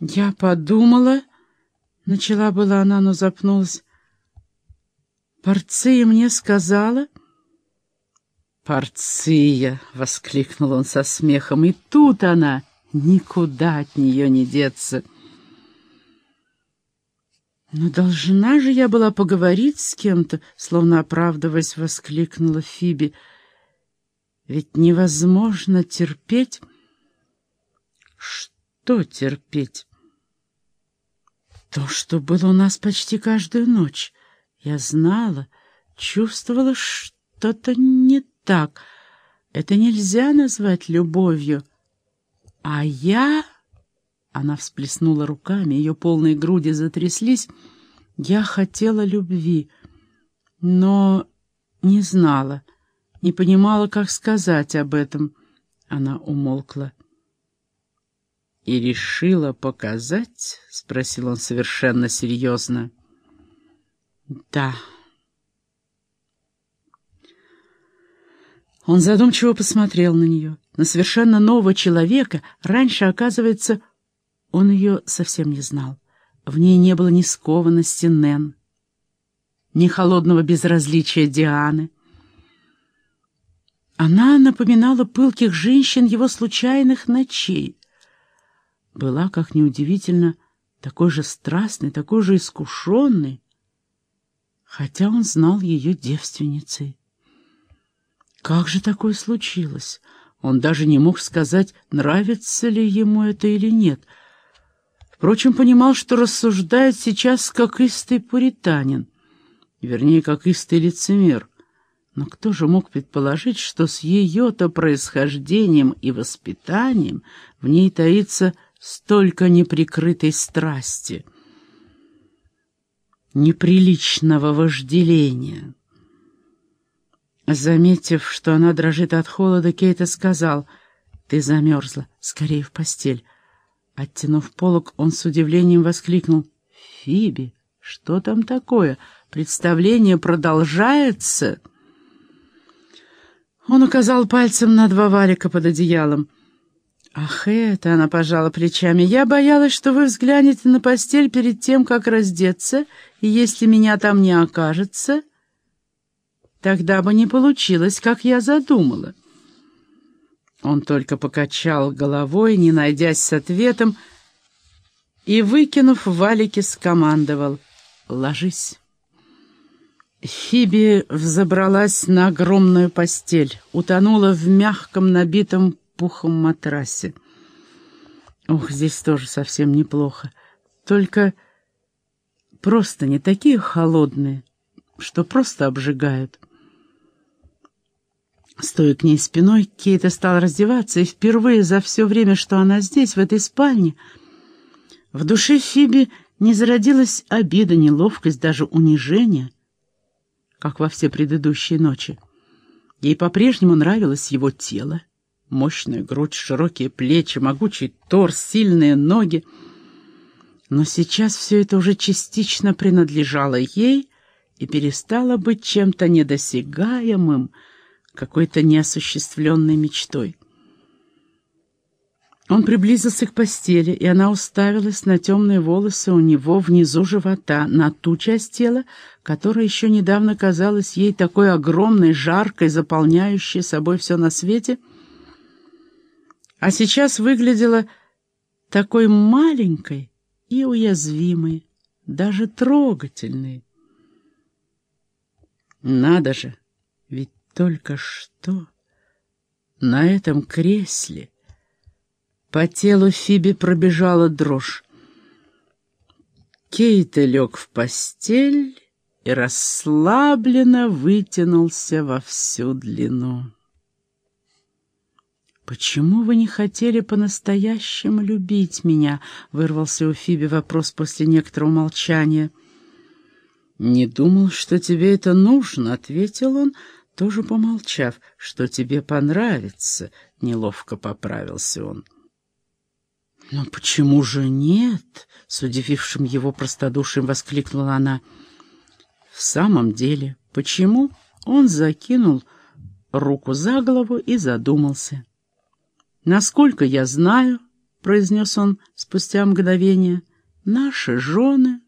«Я подумала...» — начала была она, но запнулась. «Порция мне сказала...» «Порция!» — воскликнул он со смехом. «И тут она! Никуда от нее не деться!» «Но должна же я была поговорить с кем-то», — словно оправдываясь, воскликнула Фиби. «Ведь невозможно терпеть...» «Что терпеть?» «То, что было у нас почти каждую ночь. Я знала, чувствовала что-то не так. Это нельзя назвать любовью. А я...» Она всплеснула руками, ее полные груди затряслись. «Я хотела любви, но не знала, не понимала, как сказать об этом». Она умолкла. «И решила показать?» — спросил он совершенно серьезно. «Да». Он задумчиво посмотрел на нее, на совершенно нового человека, раньше, оказывается, он ее совсем не знал. В ней не было ни скованности Нэн, ни холодного безразличия Дианы. Она напоминала пылких женщин его случайных ночей. Была, как неудивительно, такой же страстной, такой же искушенной, хотя он знал ее девственницей. Как же такое случилось? Он даже не мог сказать, нравится ли ему это или нет — Впрочем, понимал, что рассуждает сейчас как истый пуританин, вернее, как истый лицемер. Но кто же мог предположить, что с ее-то происхождением и воспитанием в ней таится столько неприкрытой страсти, неприличного вожделения? Заметив, что она дрожит от холода, Кейта сказал, «Ты замерзла, скорее в постель». Оттянув полок, он с удивлением воскликнул. «Фиби, что там такое? Представление продолжается?» Он указал пальцем на два валика под одеялом. «Ах, это!» — она пожала плечами. «Я боялась, что вы взглянете на постель перед тем, как раздеться, и если меня там не окажется, тогда бы не получилось, как я задумала». Он только покачал головой, не найдясь с ответом, и, выкинув валики, скомандовал «Ложись». Фиби взобралась на огромную постель, утонула в мягком набитом пухом матрасе. Ох, здесь тоже совсем неплохо. Только просто не такие холодные, что просто обжигают. Стоя к ней спиной, Кейта стал раздеваться, и впервые за все время, что она здесь, в этой спальне, в душе Фиби не зародилась обида, неловкость, даже унижение, как во все предыдущие ночи. Ей по-прежнему нравилось его тело, мощная грудь, широкие плечи, могучий торс, сильные ноги. Но сейчас все это уже частично принадлежало ей и перестало быть чем-то недосягаемым, какой-то неосуществленной мечтой. Он приблизился к постели, и она уставилась на темные волосы у него внизу живота, на ту часть тела, которая еще недавно казалась ей такой огромной, жаркой, заполняющей собой все на свете, а сейчас выглядела такой маленькой и уязвимой, даже трогательной. Надо же, ведь только что на этом кресле по телу Фиби пробежала дрожь. Кейта лег в постель и расслабленно вытянулся во всю длину. «Почему вы не хотели по-настоящему любить меня?» — вырвался у Фиби вопрос после некоторого молчания. «Не думал, что тебе это нужно», — ответил он, тоже помолчав, что тебе понравится, — неловко поправился он. «Но почему же нет?» — с удивившим его простодушием воскликнула она. «В самом деле, почему?» Он закинул руку за голову и задумался. «Насколько я знаю, произнес он спустя мгновение, — наши жены.